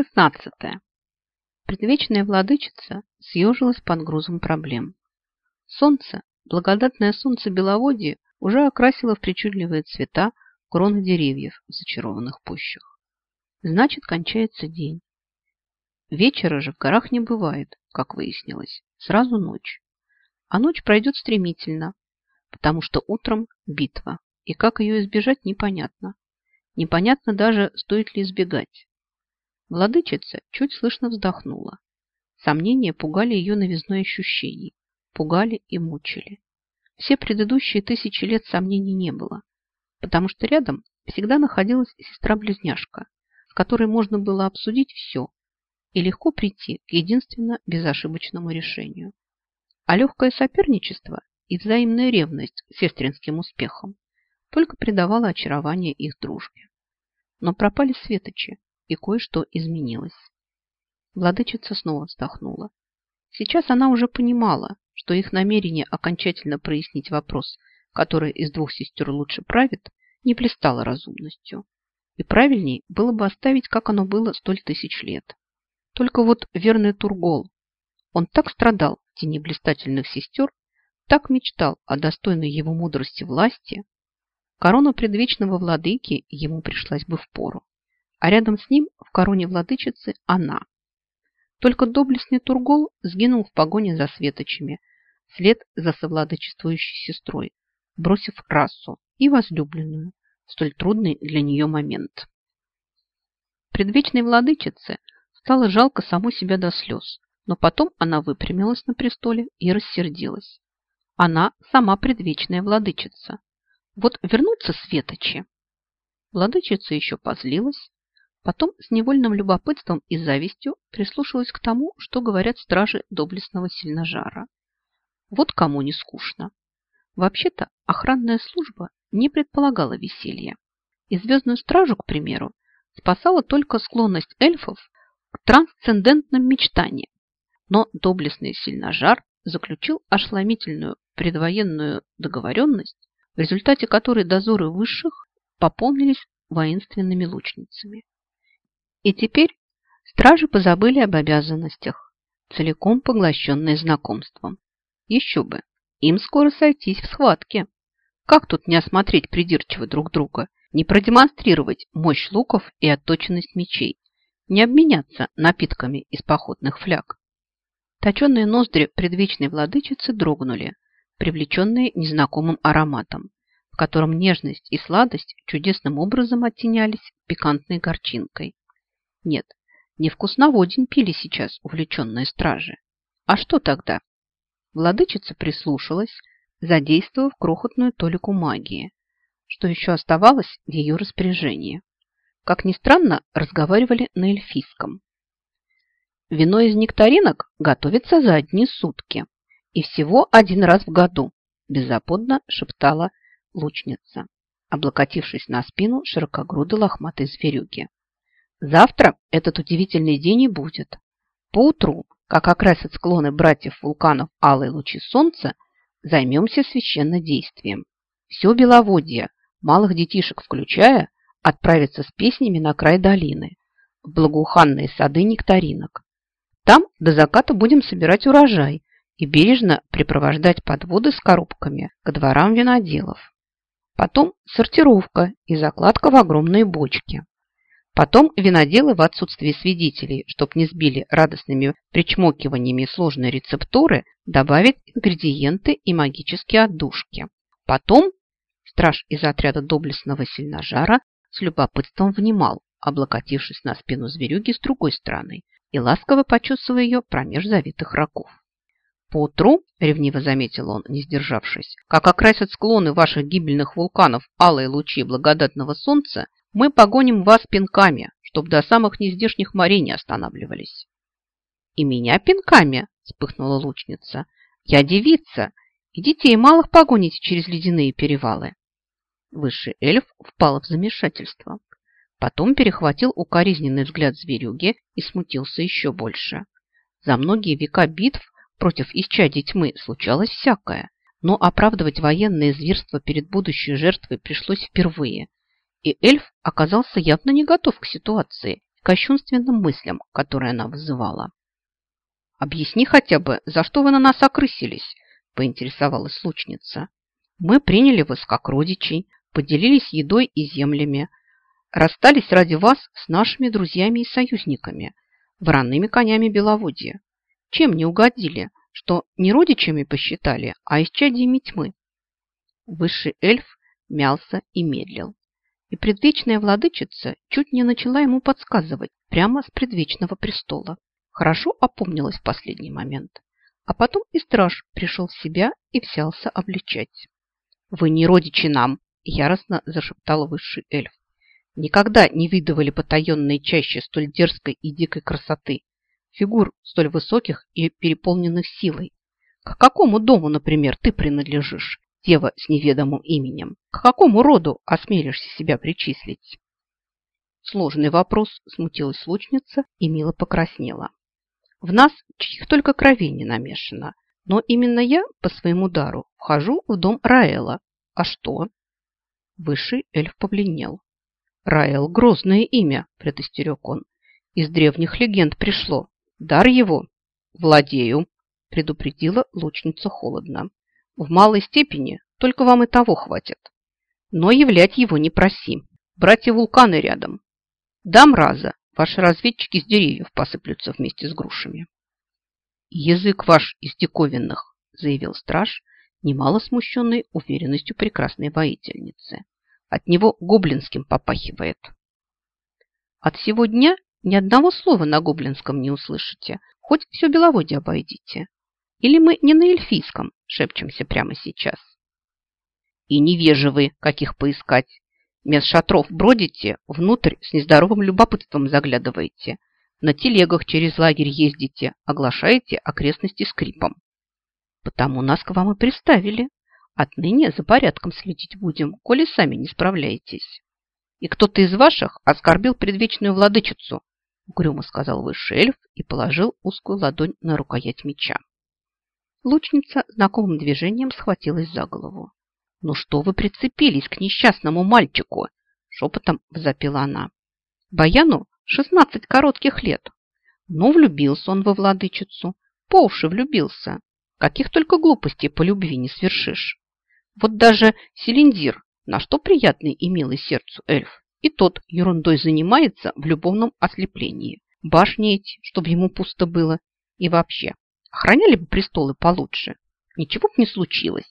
Шестнадцатое. Предвечная владычица съежилась под грузом проблем. Солнце, благодатное солнце Беловодья, уже окрасило в причудливые цвета кроны деревьев в зачарованных пущах. Значит, кончается день. Вечера же в горах не бывает, как выяснилось. Сразу ночь. А ночь пройдет стремительно, потому что утром битва, и как ее избежать, непонятно. Непонятно даже, стоит ли избегать. Владычица чуть слышно вздохнула. Сомнения пугали ее новизной ощущений, пугали и мучили. Все предыдущие тысячи лет сомнений не было, потому что рядом всегда находилась сестра-близняшка, с которой можно было обсудить все и легко прийти к единственно безошибочному решению. А легкое соперничество и взаимная ревность сестринским успехом только придавало очарование их дружбе. Но пропали светочи, и кое-что изменилось. Владычица снова вздохнула. Сейчас она уже понимала, что их намерение окончательно прояснить вопрос, который из двух сестер лучше правит, не блистало разумностью. И правильней было бы оставить, как оно было столь тысяч лет. Только вот верный Тургол, он так страдал в тени блистательных сестер, так мечтал о достойной его мудрости власти, корона предвечного владыки ему пришлась бы в пору а рядом с ним в короне владычицы она. Только доблестный Тургол сгинул в погоне за светочами, след за совладычествующей сестрой, бросив расу и возлюбленную в столь трудный для нее момент. Предвечной владычице стало жалко саму себя до слез, но потом она выпрямилась на престоле и рассердилась. Она сама предвечная владычица. Вот вернуться светочи. Владычица еще позлилась, Потом с невольным любопытством и завистью прислушалась к тому, что говорят стражи доблестного сильножара. Вот кому не скучно. Вообще-то охранная служба не предполагала веселья. И звездную стражу, к примеру, спасала только склонность эльфов к трансцендентным мечтаниям. Но доблестный сильножар заключил ошеломительную предвоенную договоренность, в результате которой дозоры высших пополнились воинственными лучницами. И теперь стражи позабыли об обязанностях, целиком поглощенные знакомством. Еще бы, им скоро сойтись в схватке. Как тут не осмотреть придирчиво друг друга, не продемонстрировать мощь луков и отточенность мечей, не обменяться напитками из походных фляг? Точенные ноздри предвечной владычицы дрогнули, привлеченные незнакомым ароматом, в котором нежность и сладость чудесным образом оттенялись пикантной горчинкой. Нет, не вкусноводень пили сейчас увлеченные стражи. А что тогда? Владычица прислушалась, задействовав крохотную толику магии, что еще оставалось в ее распоряжении. Как ни странно, разговаривали на эльфийском. Вино из нектаринок готовится за одни сутки и всего один раз в году, беззаботно шептала лучница, облокотившись на спину широкогрудой лохматой зверюги. Завтра этот удивительный день и будет. Поутру, как окрасят склоны братьев вулканов алые лучи солнца, займемся священнодействием. Все беловодье, малых детишек включая, отправится с песнями на край долины, в благоуханные сады нектаринок. Там до заката будем собирать урожай и бережно припровождать подводы с коробками к дворам виноделов. Потом сортировка и закладка в огромные бочки. Потом виноделы в отсутствии свидетелей, чтоб не сбили радостными причмокиваниями сложные рецептуры, добавят ингредиенты и магические отдушки. Потом страж из отряда доблестного сильножара с любопытством внимал, облокотившись на спину зверюги с другой стороны и ласково почесывая ее промеж завитых раков. «Поутру, — ревниво заметил он, не сдержавшись, — как окрасят склоны ваших гибельных вулканов алые лучи благодатного солнца, мы погоним вас пинками, чтоб до самых нездешних морей не останавливались. И меня пинками, вспыхнула лучница. Я девица, и детей малых погоните через ледяные перевалы. Высший эльф впал в замешательство. Потом перехватил укоризненный взгляд зверюги и смутился еще больше. За многие века битв против исчадий тьмы случалось всякое, но оправдывать военные зверства перед будущей жертвой пришлось впервые, и эльф оказался явно не готов к ситуации, к кощунственным мыслям, которые она вызывала. «Объясни хотя бы, за что вы на нас окрысились?» – поинтересовалась лучница. «Мы приняли вас как родичей, поделились едой и землями, расстались ради вас с нашими друзьями и союзниками, вороными конями Беловодья. Чем не угодили, что не родичами посчитали, а исчадиями тьмы?» Высший эльф мялся и медлил. И предвечная владычица чуть не начала ему подсказывать прямо с предвечного престола. Хорошо опомнилась в последний момент. А потом и страж пришел в себя и взялся обличать. «Вы не родичи нам!» – яростно зашептал высший эльф. «Никогда не видывали потаенные чаще столь дерзкой и дикой красоты, фигур столь высоких и переполненных силой. К какому дому, например, ты принадлежишь, дева с неведомым именем? К какому роду осмелишься себя причислить?» Сложный вопрос, смутилась лучница и мило покраснела. В нас чьих только крови не намешано. Но именно я по своему дару вхожу в дом Раэла. А что? Высший эльф побледнел. Раэл – грозное имя, предостерег он. Из древних легенд пришло. Дар его. Владею, предупредила лучница холодно. В малой степени только вам и того хватит. Но являть его не проси. Братья вулканы рядом. Дам раза Ваши разведчики с деревьев посыплются вместе с грушами. Язык ваш из диковинных, заявил страж, немало смущенный уверенностью прекрасной воительницы. От него гоблинским попахивает. От всего дня ни одного слова на гоблинском не услышите, хоть все беловодье обойдите. Или мы не на эльфийском шепчемся прямо сейчас? И невежи вы, каких поискать, Без шатров бродите, внутрь с нездоровым любопытством заглядываете. На телегах через лагерь ездите, оглашаете окрестности скрипом. Потому нас к вам и приставили. Отныне за порядком следить будем, коли сами не справляетесь. И кто-то из ваших оскорбил предвечную владычицу, угрюмо сказал высший эльф и положил узкую ладонь на рукоять меча. Лучница знакомым движением схватилась за голову. «Ну что вы прицепились к несчастному мальчику?» Шепотом запила она. Баяну шестнадцать коротких лет. Но влюбился он во владычицу. По уши влюбился. Каких только глупостей по любви не свершишь. Вот даже Селендир, на что приятный и милый сердцу эльф, и тот ерундой занимается в любовном ослеплении. Башни эти, чтобы ему пусто было. И вообще, охраняли бы престолы получше. Ничего бы не случилось.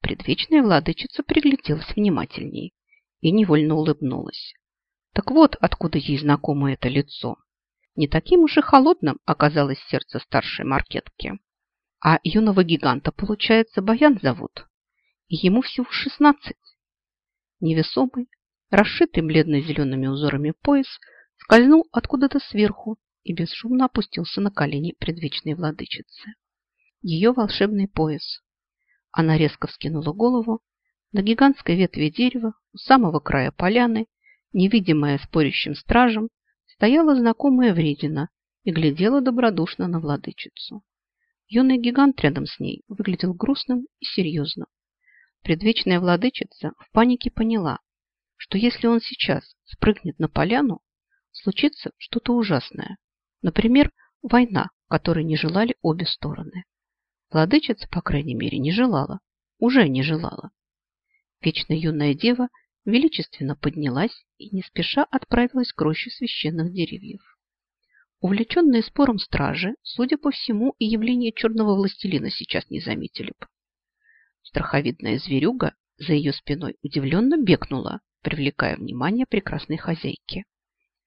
Предвечная владычица пригляделась внимательней и невольно улыбнулась. Так вот, откуда ей знакомо это лицо. Не таким уж и холодным оказалось сердце старшей маркетки. А юного гиганта, получается, Баян зовут. Ему всего шестнадцать. Невесомый, расшитый бледно-зелеными узорами пояс скользнул откуда-то сверху и бесшумно опустился на колени предвечной владычицы. Ее волшебный пояс, она резко вскинула голову. На гигантской ветви дерева у самого края поляны, невидимая спорящим стражем, стояла знакомая вредина и глядела добродушно на владычицу. Юный гигант рядом с ней выглядел грустным и серьезным. Предвечная владычица в панике поняла, что если он сейчас спрыгнет на поляну, случится что-то ужасное. Например, война, которой не желали обе стороны. Владычица, по крайней мере, не желала. Уже не желала. Вечно юная дева величественно поднялась и не спеша отправилась к роще священных деревьев. Увлеченные спором стражи, судя по всему, и явление черного властелина сейчас не заметили бы. Страховидная зверюга за ее спиной удивленно бегнула, привлекая внимание прекрасной хозяйки.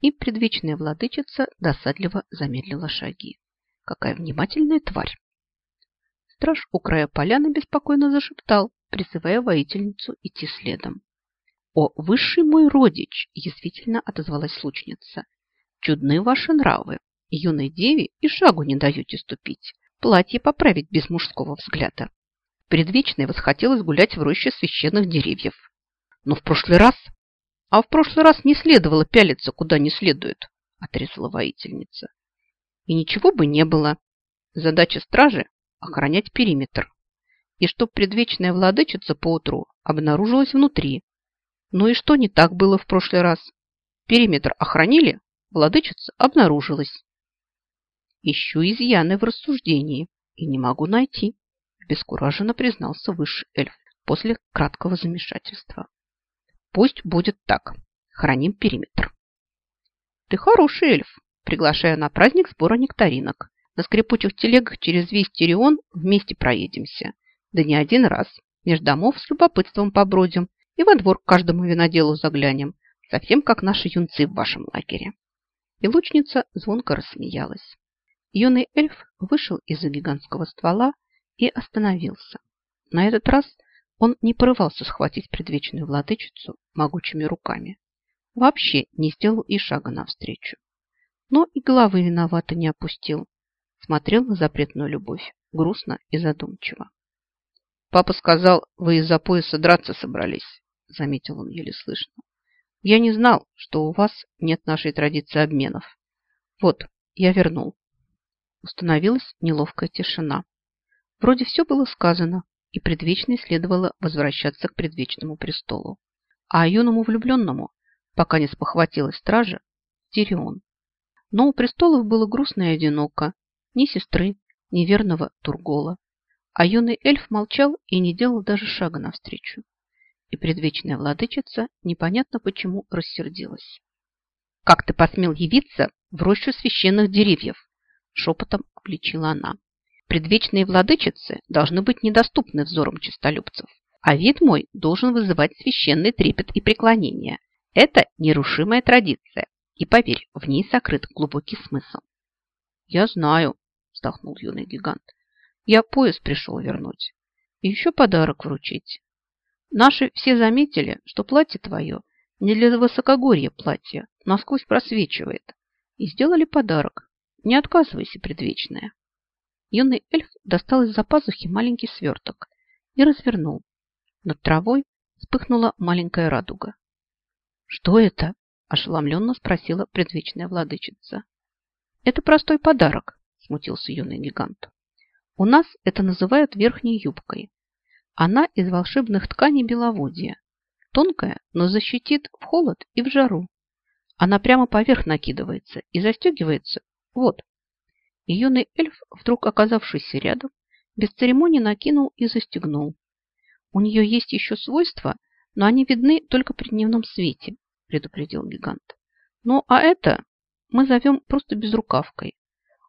И предвечная владычица досадливо замедлила шаги. Какая внимательная тварь! Страж у края поляны беспокойно зашептал, призывая воительницу идти следом. «О, высший мой родич!» – язвительно отозвалась лучница. «Чудны ваши нравы. Юной деве и шагу не даете ступить. Платье поправить без мужского взгляда. Предвечной восхотелось гулять в роще священных деревьев. Но в прошлый раз... А в прошлый раз не следовало пялиться куда не следует, отрезала воительница. И ничего бы не было. Задача стражи охранять периметр. И чтоб предвечная владычица поутру обнаружилась внутри. Ну и что не так было в прошлый раз? Периметр охранили? владычица обнаружилась. Ищу изъяны в рассуждении и не могу найти, бескураженно признался высший эльф после краткого замешательства. Пусть будет так. Храним периметр. Ты хороший эльф. Приглашаю на праздник сбора нектаринок. На скрипучих телегах через весь Тирион вместе проедемся. Да не один раз. Меж домов с любопытством побродим и во двор к каждому виноделу заглянем, совсем как наши юнцы в вашем лагере. И лучница звонко рассмеялась. Юный эльф вышел из-за гигантского ствола и остановился. На этот раз он не порывался схватить предвечную владычицу могучими руками. Вообще не сделал и шага навстречу. Но и головы виновато не опустил. Смотрел на запретную любовь грустно и задумчиво. «Папа сказал, вы из-за пояса драться собрались», – заметил он еле слышно. «Я не знал, что у вас нет нашей традиции обменов. Вот, я вернул». Установилась неловкая тишина. Вроде все было сказано, и предвечной следовало возвращаться к предвечному престолу. А юному влюбленному, пока не спохватилась стража, Тирион. Но у престолов было грустно и одиноко. Ни сестры, ни верного Тургола. А юный эльф молчал и не делал даже шага навстречу. И предвечная владычица непонятно почему рассердилась. «Как ты посмел явиться в рощу священных деревьев?» Шепотом обличила она. «Предвечные владычицы должны быть недоступны взором честолюбцев, а вид мой должен вызывать священный трепет и преклонение. Это нерушимая традиция, и, поверь, в ней сокрыт глубокий смысл». «Я знаю», – вздохнул юный гигант. Я пояс пришел вернуть. И еще подарок вручить. Наши все заметили, что платье твое не для высокогорья платье, насквозь просвечивает. И сделали подарок. Не отказывайся, предвечная. Юный эльф достал из-за пазухи маленький сверток и развернул. Над травой вспыхнула маленькая радуга. «Что это?» – ошеломленно спросила предвечная владычица. «Это простой подарок», – смутился юный гигант. У нас это называют верхней юбкой. Она из волшебных тканей беловодья. Тонкая, но защитит в холод и в жару. Она прямо поверх накидывается и застегивается. Вот. И юный эльф, вдруг оказавшийся рядом, без церемонии накинул и застегнул. У нее есть еще свойства, но они видны только при дневном свете, предупредил гигант. Ну, а это мы зовем просто безрукавкой.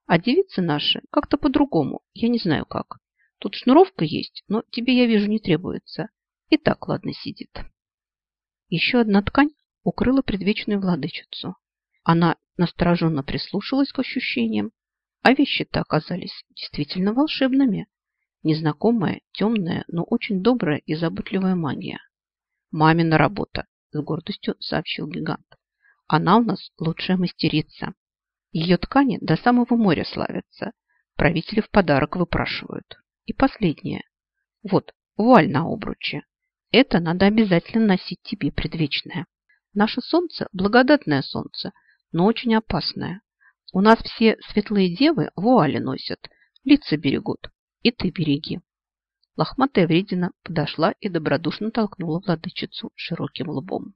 А девицы наши как-то по-другому, я не знаю как. Тут шнуровка есть, но тебе, я вижу, не требуется. И так ладно сидит. Еще одна ткань укрыла предвечную владычицу. Она настороженно прислушалась к ощущениям, а вещи-то оказались действительно волшебными. Незнакомая, темная, но очень добрая и заботливая магия. «Мамина работа», – с гордостью сообщил гигант. «Она у нас лучшая мастерица. Ее ткани до самого моря славятся. Правители в подарок выпрашивают. И последнее. Вот, вуаль на обруче. Это надо обязательно носить тебе, предвечное. Наше солнце – благодатное солнце, но очень опасное. У нас все светлые девы вуали носят, лица берегут. И ты береги. Лохматая вредина подошла и добродушно толкнула владычицу широким лбом.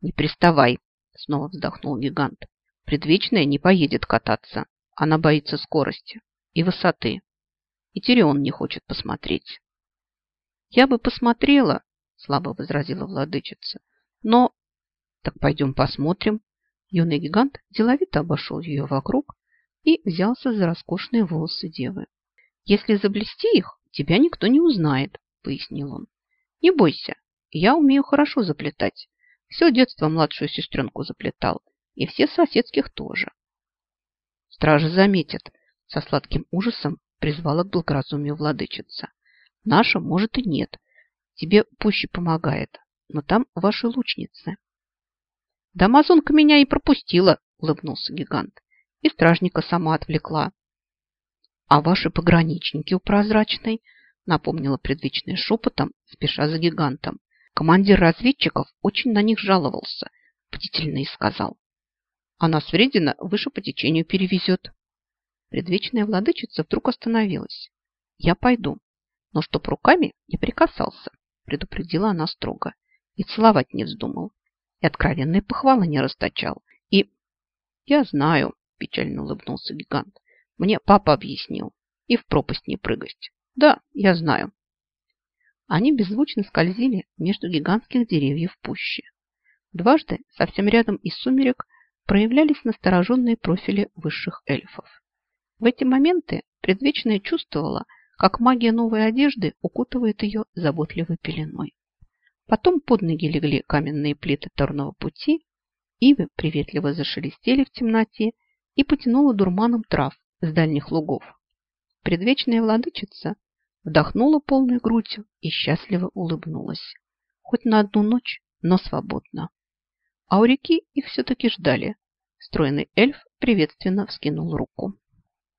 «Не приставай!» – снова вздохнул гигант. Предвечная не поедет кататься. Она боится скорости и высоты. И Тирион не хочет посмотреть. Я бы посмотрела, слабо возразила владычица. Но... Так пойдем посмотрим. Юный гигант деловито обошел ее вокруг и взялся за роскошные волосы девы. Если заблести их, тебя никто не узнает, пояснил он. Не бойся, я умею хорошо заплетать. Все детство младшую сестренку заплетал и все соседских тоже. Стражи заметят, со сладким ужасом призвала к благоразумию владычица. Наша, может, и нет. Тебе пуще помогает, но там ваши лучницы. Да амазонка меня и пропустила, улыбнулся гигант. И стражника сама отвлекла. А ваши пограничники у прозрачной, напомнила предвечный шепотом, спеша за гигантом. Командир разведчиков очень на них жаловался, бдительно и сказал. А нас вредина выше по течению перевезет. Предвечная владычица вдруг остановилась. Я пойду, но чтоб руками не прикасался, предупредила она строго. И целовать не вздумал, и откровенные похвалы не расточал, и... Я знаю, печально улыбнулся гигант. Мне папа объяснил. И в пропасть не прыгать. Да, я знаю. Они беззвучно скользили между гигантских деревьев пуще. Дважды, совсем рядом из сумерек, проявлялись настороженные профили высших эльфов. В эти моменты предвечная чувствовала, как магия новой одежды укутывает ее заботливой пеленой. Потом под ноги легли каменные плиты торного пути, ивы приветливо зашелестели в темноте и потянуло дурманом трав с дальних лугов. Предвечная владычица вдохнула полной грудью и счастливо улыбнулась. Хоть на одну ночь, но свободно. А у реки их все-таки ждали. Стройный эльф приветственно вскинул руку.